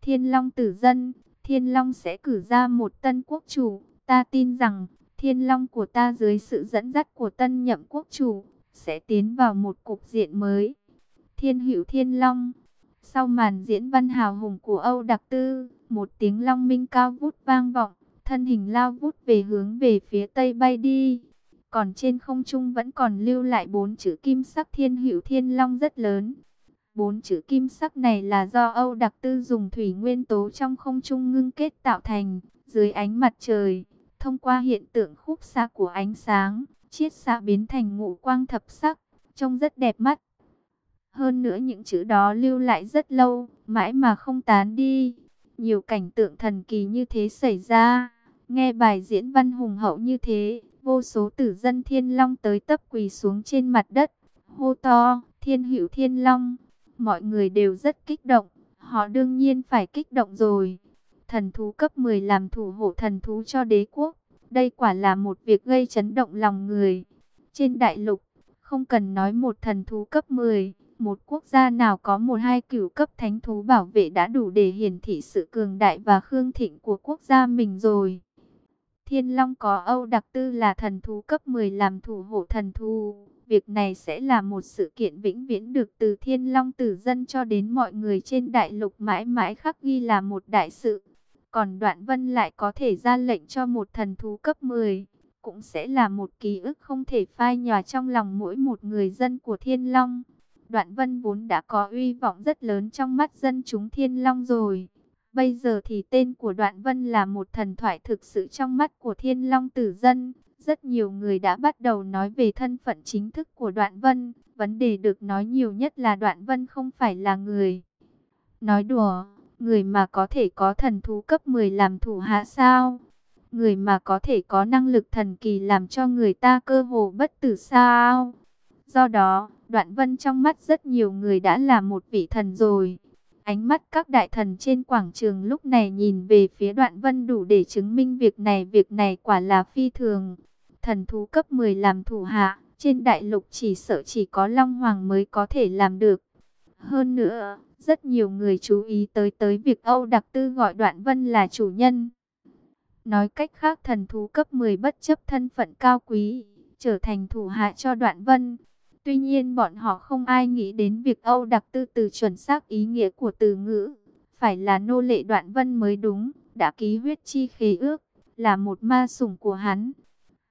Thiên Long tử dân, Thiên Long sẽ cử ra một tân quốc chủ. Ta tin rằng, Thiên Long của ta dưới sự dẫn dắt của tân nhậm quốc chủ, sẽ tiến vào một cục diện mới. Thiên hữu thiên long. Sau màn diễn văn hào hùng của Âu Đặc Tư, một tiếng long minh cao vút vang vọng, thân hình lao vút về hướng về phía tây bay đi. Còn trên không trung vẫn còn lưu lại bốn chữ kim sắc thiên hữu thiên long rất lớn. Bốn chữ kim sắc này là do Âu Đặc Tư dùng thủy nguyên tố trong không trung ngưng kết tạo thành, dưới ánh mặt trời, thông qua hiện tượng khúc xạ của ánh sáng, chiết xạ biến thành ngũ quang thập sắc, trông rất đẹp mắt. Hơn nữa những chữ đó lưu lại rất lâu, mãi mà không tán đi. Nhiều cảnh tượng thần kỳ như thế xảy ra. Nghe bài diễn văn hùng hậu như thế, vô số tử dân thiên long tới tấp quỳ xuống trên mặt đất. Hô to, thiên hữu thiên long. Mọi người đều rất kích động. Họ đương nhiên phải kích động rồi. Thần thú cấp 10 làm thủ hộ thần thú cho đế quốc. Đây quả là một việc gây chấn động lòng người. Trên đại lục, không cần nói một thần thú cấp 10 một quốc gia nào có một hai cửu cấp thánh thú bảo vệ đã đủ để hiển thị sự cường đại và khương thịnh của quốc gia mình rồi. Thiên Long có Âu Đặc Tư là thần thú cấp 10 làm thủ hộ thần thú. Việc này sẽ là một sự kiện vĩnh viễn được từ Thiên Long tử dân cho đến mọi người trên đại lục mãi mãi khắc ghi là một đại sự. Còn Đoạn Vân lại có thể ra lệnh cho một thần thú cấp 10. Cũng sẽ là một ký ức không thể phai nhòa trong lòng mỗi một người dân của Thiên Long. Đoạn Vân vốn đã có uy vọng rất lớn trong mắt dân chúng Thiên Long rồi. Bây giờ thì tên của Đoạn Vân là một thần thoại thực sự trong mắt của Thiên Long tử dân. Rất nhiều người đã bắt đầu nói về thân phận chính thức của Đoạn Vân. Vấn đề được nói nhiều nhất là Đoạn Vân không phải là người. Nói đùa, người mà có thể có thần thú cấp 10 làm thủ hạ sao? Người mà có thể có năng lực thần kỳ làm cho người ta cơ hồ bất tử sao? Do đó, Đoạn Vân trong mắt rất nhiều người đã là một vị thần rồi. Ánh mắt các đại thần trên quảng trường lúc này nhìn về phía Đoạn Vân đủ để chứng minh việc này. Việc này quả là phi thường. Thần thú cấp 10 làm thủ hạ, trên đại lục chỉ sợ chỉ có Long Hoàng mới có thể làm được. Hơn nữa, rất nhiều người chú ý tới tới việc Âu Đặc Tư gọi Đoạn Vân là chủ nhân. Nói cách khác thần thú cấp 10 bất chấp thân phận cao quý, trở thành thủ hạ cho Đoạn Vân. Tuy nhiên bọn họ không ai nghĩ đến việc Âu Đặc Tư từ chuẩn xác ý nghĩa của từ ngữ. Phải là nô lệ đoạn vân mới đúng, đã ký huyết chi khế ước, là một ma sủng của hắn.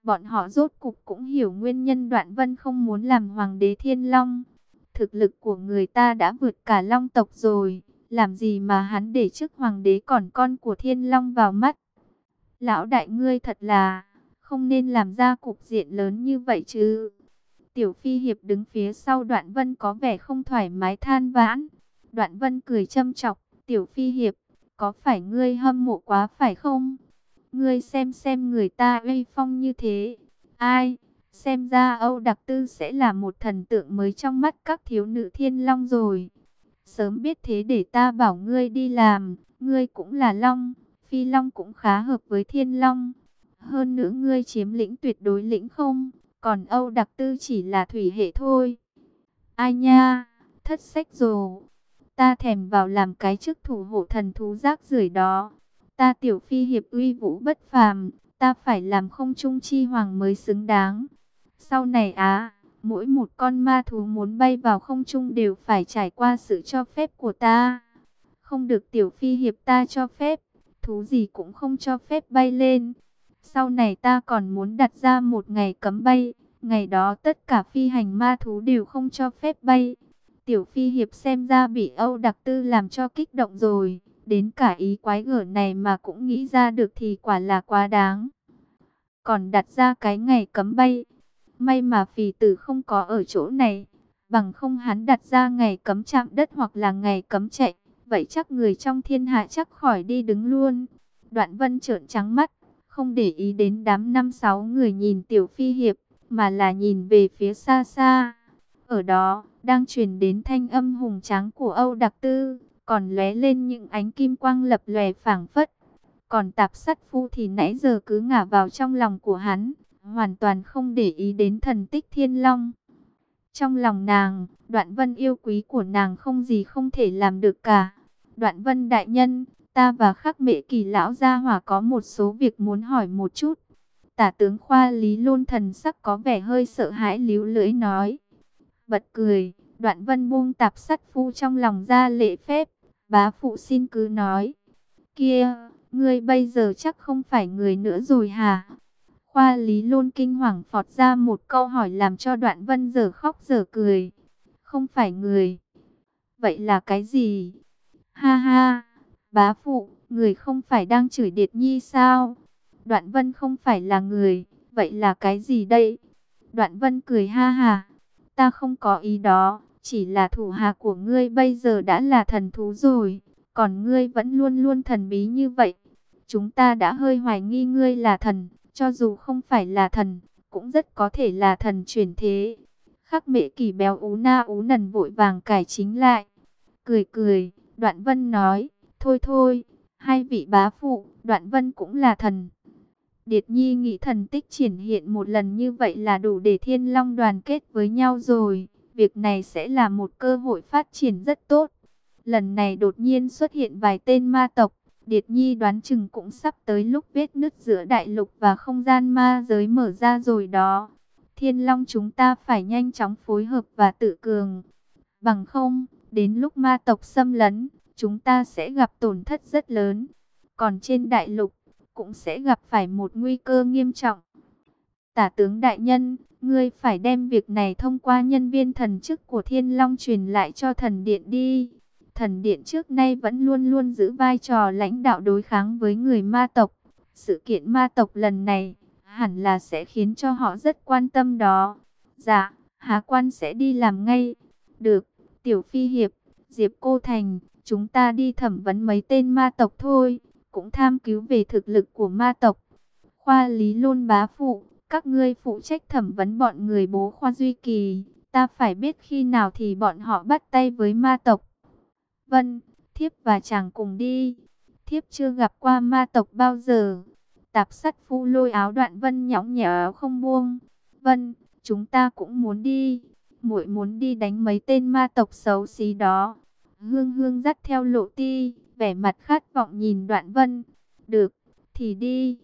Bọn họ rốt cục cũng hiểu nguyên nhân đoạn vân không muốn làm hoàng đế thiên long. Thực lực của người ta đã vượt cả long tộc rồi, làm gì mà hắn để trước hoàng đế còn con của thiên long vào mắt. Lão đại ngươi thật là, không nên làm ra cục diện lớn như vậy chứ. Tiểu Phi Hiệp đứng phía sau Đoạn Vân có vẻ không thoải mái than vãn. Đoạn Vân cười châm chọc, Tiểu Phi Hiệp, có phải ngươi hâm mộ quá phải không? Ngươi xem xem người ta uy phong như thế. Ai? Xem ra Âu Đặc Tư sẽ là một thần tượng mới trong mắt các thiếu nữ thiên long rồi. Sớm biết thế để ta bảo ngươi đi làm, ngươi cũng là long, phi long cũng khá hợp với thiên long. Hơn nữa ngươi chiếm lĩnh tuyệt đối lĩnh không? Còn Âu Đặc Tư chỉ là thủy hệ thôi. Ai nha, thất sách rồi. Ta thèm vào làm cái chức thủ hộ thần thú rác rưởi đó. Ta tiểu phi hiệp uy vũ bất phàm, ta phải làm không trung chi hoàng mới xứng đáng. Sau này á, mỗi một con ma thú muốn bay vào không trung đều phải trải qua sự cho phép của ta. Không được tiểu phi hiệp ta cho phép, thú gì cũng không cho phép bay lên. Sau này ta còn muốn đặt ra một ngày cấm bay, ngày đó tất cả phi hành ma thú đều không cho phép bay. Tiểu phi hiệp xem ra bị Âu Đặc Tư làm cho kích động rồi, đến cả ý quái gở này mà cũng nghĩ ra được thì quả là quá đáng. Còn đặt ra cái ngày cấm bay, may mà phì tử không có ở chỗ này, bằng không hắn đặt ra ngày cấm chạm đất hoặc là ngày cấm chạy, vậy chắc người trong thiên hạ chắc khỏi đi đứng luôn. Đoạn vân trợn trắng mắt, không để ý đến đám năm sáu người nhìn tiểu phi hiệp, mà là nhìn về phía xa xa. Ở đó, đang truyền đến thanh âm hùng tráng của Âu Đặc Tư, còn lóe lên những ánh kim quang lập lòe phảng phất. Còn tạp sắt phu thì nãy giờ cứ ngả vào trong lòng của hắn, hoàn toàn không để ý đến thần tích thiên long. Trong lòng nàng, đoạn vân yêu quý của nàng không gì không thể làm được cả. Đoạn vân đại nhân, ta và khắc mệ kỳ lão gia hỏa có một số việc muốn hỏi một chút. Tả tướng khoa Lý Lôn thần sắc có vẻ hơi sợ hãi líu lưỡi nói. Bật cười, đoạn vân buông tạp sắt phu trong lòng ra lệ phép. Bá phụ xin cứ nói. Kia, ngươi bây giờ chắc không phải người nữa rồi hả? Khoa Lý Lôn kinh hoàng phọt ra một câu hỏi làm cho đoạn vân giờ khóc giờ cười. Không phải người. Vậy là cái gì? Ha ha, bá phụ, người không phải đang chửi Điệt Nhi sao? Đoạn vân không phải là người, vậy là cái gì đây? Đoạn vân cười ha ha, ta không có ý đó, chỉ là thủ hạ của ngươi bây giờ đã là thần thú rồi, còn ngươi vẫn luôn luôn thần bí như vậy. Chúng ta đã hơi hoài nghi ngươi là thần, cho dù không phải là thần, cũng rất có thể là thần chuyển thế. Khắc mệ kỳ béo ú na ú nần vội vàng cải chính lại. Cười cười, đoạn vân nói, thôi thôi, hai vị bá phụ, đoạn vân cũng là thần. Điệt Nhi nghĩ thần tích triển hiện một lần như vậy là đủ để thiên long đoàn kết với nhau rồi. Việc này sẽ là một cơ hội phát triển rất tốt. Lần này đột nhiên xuất hiện vài tên ma tộc. Điệt Nhi đoán chừng cũng sắp tới lúc vết nứt giữa đại lục và không gian ma giới mở ra rồi đó. Thiên Long chúng ta phải nhanh chóng phối hợp và tự cường. Bằng không, đến lúc ma tộc xâm lấn, chúng ta sẽ gặp tổn thất rất lớn. Còn trên đại lục, cũng sẽ gặp phải một nguy cơ nghiêm trọng. Tả tướng đại nhân, ngươi phải đem việc này thông qua nhân viên thần chức của Thiên Long truyền lại cho thần điện đi. Thần điện trước nay vẫn luôn luôn giữ vai trò lãnh đạo đối kháng với người ma tộc. Sự kiện ma tộc lần này hẳn là sẽ khiến cho họ rất quan tâm đó. Dạ, Há quan sẽ đi làm ngay. Được, Tiểu Phi Hiệp, Diệp Cô Thành, chúng ta đi thẩm vấn mấy tên ma tộc thôi cũng tham cứu về thực lực của ma tộc. Khoa Lý Lôn bá phụ, các ngươi phụ trách thẩm vấn bọn người bố Khoa Duy Kỳ, ta phải biết khi nào thì bọn họ bắt tay với ma tộc. Vân, thiếp và chàng cùng đi. Thiếp chưa gặp qua ma tộc bao giờ. Tạp sắt phu lôi áo đoạn Vân nhõng nhẽo không buông. Vân, chúng ta cũng muốn đi. muội muốn đi đánh mấy tên ma tộc xấu xí đó. Hương hương dắt theo lộ ti vẻ mặt khát vọng nhìn đoạn vân. Được, thì đi.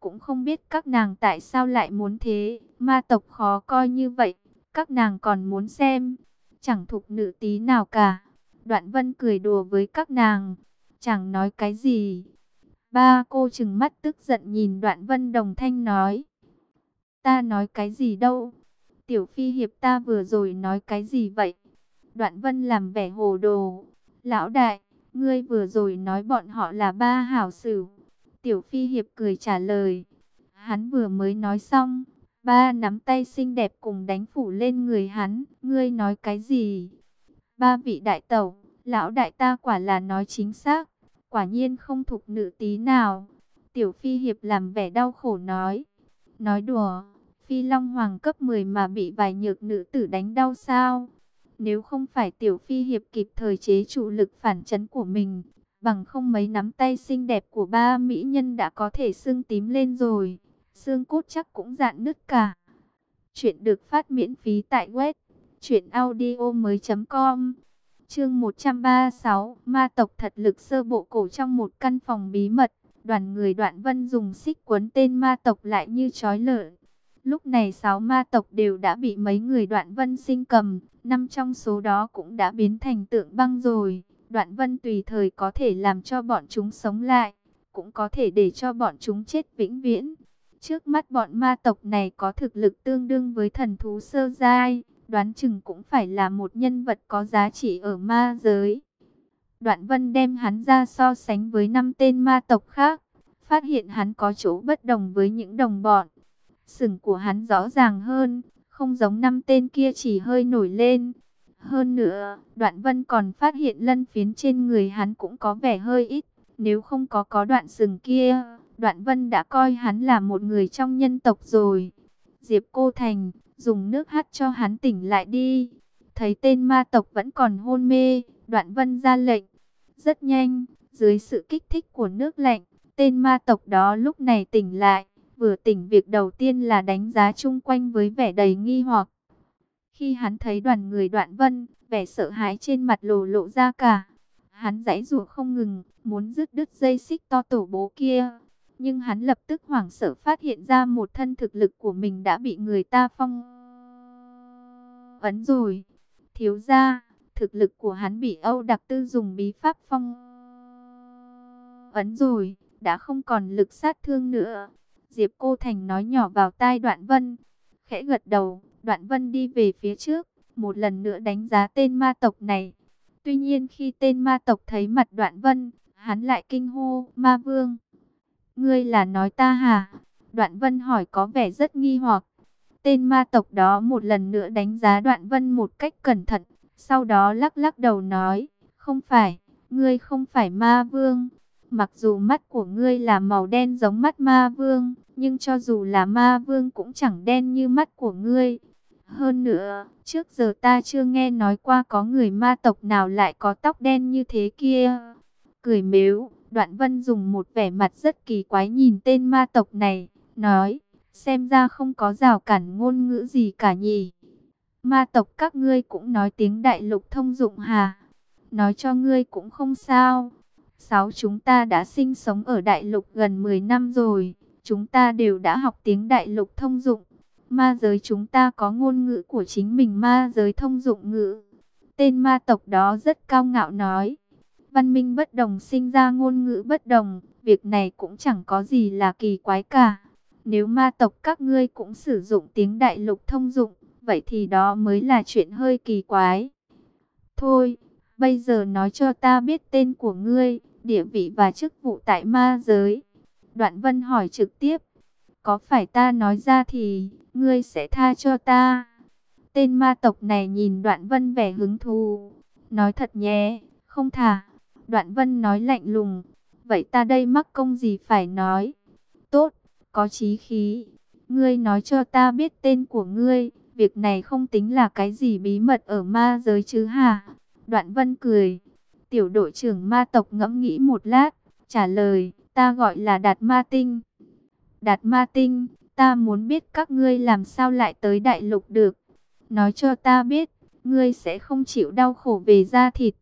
Cũng không biết các nàng tại sao lại muốn thế, ma tộc khó coi như vậy, các nàng còn muốn xem. Chẳng thục nữ tí nào cả. Đoạn vân cười đùa với các nàng, chẳng nói cái gì. Ba cô chừng mắt tức giận nhìn đoạn vân đồng thanh nói. Ta nói cái gì đâu? Tiểu phi hiệp ta vừa rồi nói cái gì vậy? Đoạn vân làm vẻ hồ đồ. Lão đại, Ngươi vừa rồi nói bọn họ là ba hảo sử. Tiểu Phi Hiệp cười trả lời. Hắn vừa mới nói xong. Ba nắm tay xinh đẹp cùng đánh phủ lên người hắn. Ngươi nói cái gì? Ba vị đại tẩu, lão đại ta quả là nói chính xác. Quả nhiên không thuộc nữ tí nào. Tiểu Phi Hiệp làm vẻ đau khổ nói. Nói đùa, Phi Long Hoàng cấp 10 mà bị vài nhược nữ tử đánh đau sao? Nếu không phải Tiểu Phi Hiệp kịp thời chế trụ lực phản chấn của mình, bằng không mấy nắm tay xinh đẹp của ba mỹ nhân đã có thể sưng tím lên rồi. Xương cốt chắc cũng dạn nứt cả. Chuyện được phát miễn phí tại web truyệnaudiomoi.com. Chương 136, ma tộc thật lực sơ bộ cổ trong một căn phòng bí mật, đoàn người Đoạn Vân dùng xích quấn tên ma tộc lại như chói lợn. Lúc này sáu ma tộc đều đã bị mấy người đoạn vân sinh cầm, năm trong số đó cũng đã biến thành tượng băng rồi. Đoạn vân tùy thời có thể làm cho bọn chúng sống lại, cũng có thể để cho bọn chúng chết vĩnh viễn. Trước mắt bọn ma tộc này có thực lực tương đương với thần thú sơ giai, đoán chừng cũng phải là một nhân vật có giá trị ở ma giới. Đoạn vân đem hắn ra so sánh với năm tên ma tộc khác, phát hiện hắn có chỗ bất đồng với những đồng bọn. Sừng của hắn rõ ràng hơn, không giống năm tên kia chỉ hơi nổi lên. Hơn nữa, đoạn vân còn phát hiện lân phiến trên người hắn cũng có vẻ hơi ít. Nếu không có có đoạn sừng kia, đoạn vân đã coi hắn là một người trong nhân tộc rồi. Diệp Cô Thành, dùng nước hát cho hắn tỉnh lại đi. Thấy tên ma tộc vẫn còn hôn mê, đoạn vân ra lệnh. Rất nhanh, dưới sự kích thích của nước lạnh, tên ma tộc đó lúc này tỉnh lại. Vừa tỉnh việc đầu tiên là đánh giá chung quanh với vẻ đầy nghi hoặc. Khi hắn thấy đoàn người đoạn vân, vẻ sợ hãi trên mặt lộ lộ ra cả. Hắn giãy rủa không ngừng, muốn dứt đứt dây xích to tổ bố kia. Nhưng hắn lập tức hoảng sợ phát hiện ra một thân thực lực của mình đã bị người ta phong ấn rồi. Thiếu ra, thực lực của hắn bị Âu Đặc Tư dùng bí pháp phong ấn rồi, đã không còn lực sát thương nữa. Diệp Cô Thành nói nhỏ vào tai Đoạn Vân, khẽ gật đầu, Đoạn Vân đi về phía trước, một lần nữa đánh giá tên ma tộc này. Tuy nhiên khi tên ma tộc thấy mặt Đoạn Vân, hắn lại kinh hô, ma vương. Ngươi là nói ta hả? Đoạn Vân hỏi có vẻ rất nghi hoặc. Tên ma tộc đó một lần nữa đánh giá Đoạn Vân một cách cẩn thận, sau đó lắc lắc đầu nói, không phải, ngươi không phải ma vương. Mặc dù mắt của ngươi là màu đen giống mắt ma vương, nhưng cho dù là ma vương cũng chẳng đen như mắt của ngươi. Hơn nữa, trước giờ ta chưa nghe nói qua có người ma tộc nào lại có tóc đen như thế kia. Cười mếu, đoạn vân dùng một vẻ mặt rất kỳ quái nhìn tên ma tộc này, nói, xem ra không có rào cản ngôn ngữ gì cả nhỉ. Ma tộc các ngươi cũng nói tiếng đại lục thông dụng hà, nói cho ngươi cũng không sao. Sáu chúng ta đã sinh sống ở đại lục gần 10 năm rồi, chúng ta đều đã học tiếng đại lục thông dụng. Ma giới chúng ta có ngôn ngữ của chính mình ma giới thông dụng ngữ. Tên ma tộc đó rất cao ngạo nói. Văn minh bất đồng sinh ra ngôn ngữ bất đồng, việc này cũng chẳng có gì là kỳ quái cả. Nếu ma tộc các ngươi cũng sử dụng tiếng đại lục thông dụng, vậy thì đó mới là chuyện hơi kỳ quái. Thôi, bây giờ nói cho ta biết tên của ngươi, địa vị và chức vụ tại ma giới. Đoạn vân hỏi trực tiếp, có phải ta nói ra thì ngươi sẽ tha cho ta? Tên ma tộc này nhìn đoạn vân vẻ hứng thú, nói thật nhé, không thả. Đoạn vân nói lạnh lùng, vậy ta đây mắc công gì phải nói? Tốt, có chí khí, ngươi nói cho ta biết tên của ngươi, việc này không tính là cái gì bí mật ở ma giới chứ hả? Đoạn vân cười, tiểu đội trưởng ma tộc ngẫm nghĩ một lát, trả lời, ta gọi là Đạt Ma Tinh. Đạt Ma Tinh, ta muốn biết các ngươi làm sao lại tới đại lục được. Nói cho ta biết, ngươi sẽ không chịu đau khổ về da thịt.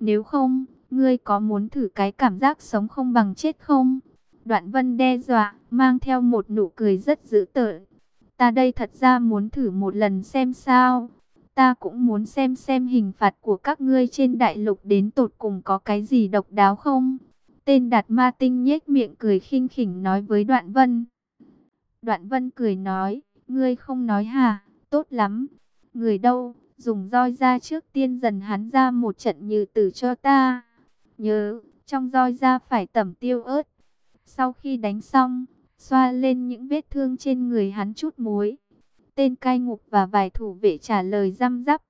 Nếu không, ngươi có muốn thử cái cảm giác sống không bằng chết không? Đoạn vân đe dọa, mang theo một nụ cười rất dữ tợn. Ta đây thật ra muốn thử một lần xem sao. Ta cũng muốn xem xem hình phạt của các ngươi trên đại lục đến tột cùng có cái gì độc đáo không? Tên đạt ma tinh nhếch miệng cười khinh khỉnh nói với đoạn vân. Đoạn vân cười nói, ngươi không nói hả, tốt lắm. Người đâu, dùng roi ra trước tiên dần hắn ra một trận như tử cho ta. Nhớ, trong roi ra phải tẩm tiêu ớt. Sau khi đánh xong, xoa lên những vết thương trên người hắn chút muối. Tên cai ngục và vài thủ vệ trả lời răm rắp.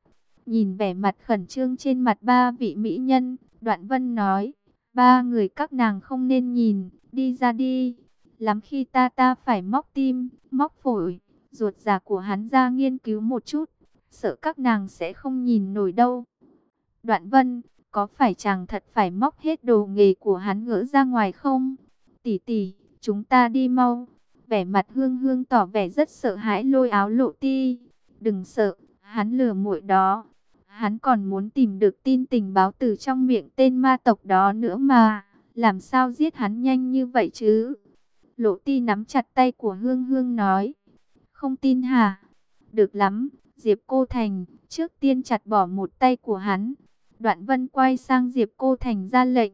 Nhìn vẻ mặt khẩn trương trên mặt ba vị mỹ nhân, đoạn vân nói, ba người các nàng không nên nhìn, đi ra đi. Lắm khi ta ta phải móc tim, móc phổi, ruột già của hắn ra nghiên cứu một chút, sợ các nàng sẽ không nhìn nổi đâu. Đoạn vân, có phải chàng thật phải móc hết đồ nghề của hắn gỡ ra ngoài không? Tỷ tỷ, chúng ta đi mau. Vẻ mặt hương hương tỏ vẻ rất sợ hãi lôi áo lộ ti. Đừng sợ, hắn lừa muội đó. Hắn còn muốn tìm được tin tình báo từ trong miệng tên ma tộc đó nữa mà. Làm sao giết hắn nhanh như vậy chứ? Lộ ti nắm chặt tay của hương hương nói. Không tin hả? Được lắm, Diệp Cô Thành, trước tiên chặt bỏ một tay của hắn. Đoạn vân quay sang Diệp Cô Thành ra lệnh.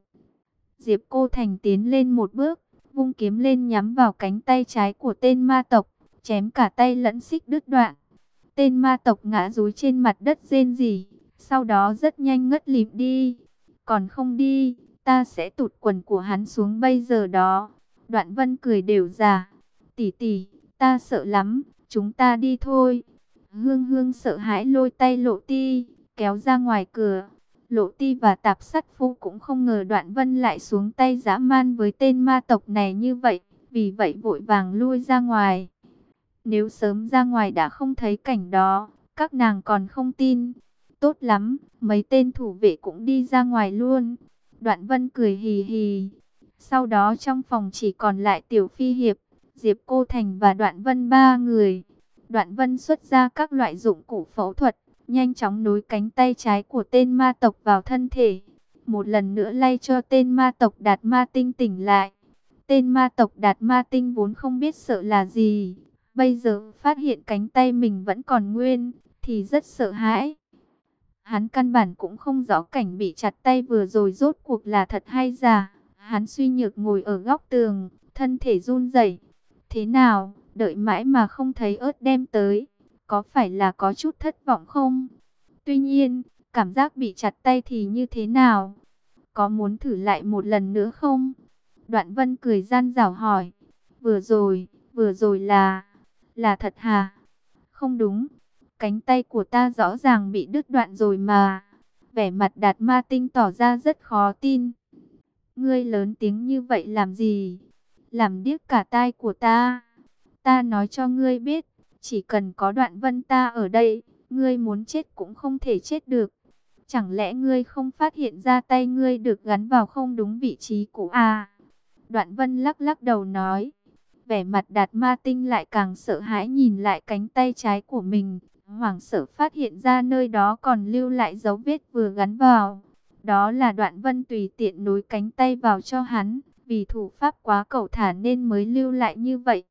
Diệp Cô Thành tiến lên một bước, vung kiếm lên nhắm vào cánh tay trái của tên ma tộc, chém cả tay lẫn xích đứt đoạn. Tên ma tộc ngã rúi trên mặt đất rên rỉ, sau đó rất nhanh ngất lịm đi. Còn không đi, ta sẽ tụt quần của hắn xuống bây giờ đó. Đoạn vân cười đều già. Tỷ tỷ, ta sợ lắm, chúng ta đi thôi. Hương hương sợ hãi lôi tay lộ ti, kéo ra ngoài cửa. Lộ ti và tạp sắt phu cũng không ngờ đoạn vân lại xuống tay dã man với tên ma tộc này như vậy, vì vậy vội vàng lui ra ngoài. Nếu sớm ra ngoài đã không thấy cảnh đó, các nàng còn không tin. Tốt lắm, mấy tên thủ vệ cũng đi ra ngoài luôn. Đoạn vân cười hì hì. Sau đó trong phòng chỉ còn lại tiểu phi hiệp, Diệp Cô Thành và Đoạn Vân ba người. Đoạn Vân xuất ra các loại dụng cụ phẫu thuật, nhanh chóng nối cánh tay trái của tên ma tộc vào thân thể. Một lần nữa lay cho tên ma tộc đạt ma tinh tỉnh lại. Tên ma tộc đạt ma tinh vốn không biết sợ là gì. Bây giờ phát hiện cánh tay mình vẫn còn nguyên, thì rất sợ hãi. Hắn căn bản cũng không rõ cảnh bị chặt tay vừa rồi rốt cuộc là thật hay giả. Hắn suy nhược ngồi ở góc tường, thân thể run rẩy. Thế nào, đợi mãi mà không thấy ớt đem tới, có phải là có chút thất vọng không? Tuy nhiên, cảm giác bị chặt tay thì như thế nào? Có muốn thử lại một lần nữa không? Đoạn vân cười gian rảo hỏi. Vừa rồi, vừa rồi là... Là thật hả? Không đúng. Cánh tay của ta rõ ràng bị đứt đoạn rồi mà. Vẻ mặt đạt ma tinh tỏ ra rất khó tin. Ngươi lớn tiếng như vậy làm gì? Làm điếc cả tai của ta. Ta nói cho ngươi biết, chỉ cần có đoạn vân ta ở đây, ngươi muốn chết cũng không thể chết được. Chẳng lẽ ngươi không phát hiện ra tay ngươi được gắn vào không đúng vị trí cũ à? Đoạn vân lắc lắc đầu nói. Vẻ mặt đạt ma tinh lại càng sợ hãi nhìn lại cánh tay trái của mình. Hoàng sợ phát hiện ra nơi đó còn lưu lại dấu vết vừa gắn vào. Đó là đoạn vân tùy tiện nối cánh tay vào cho hắn. Vì thủ pháp quá cẩu thả nên mới lưu lại như vậy.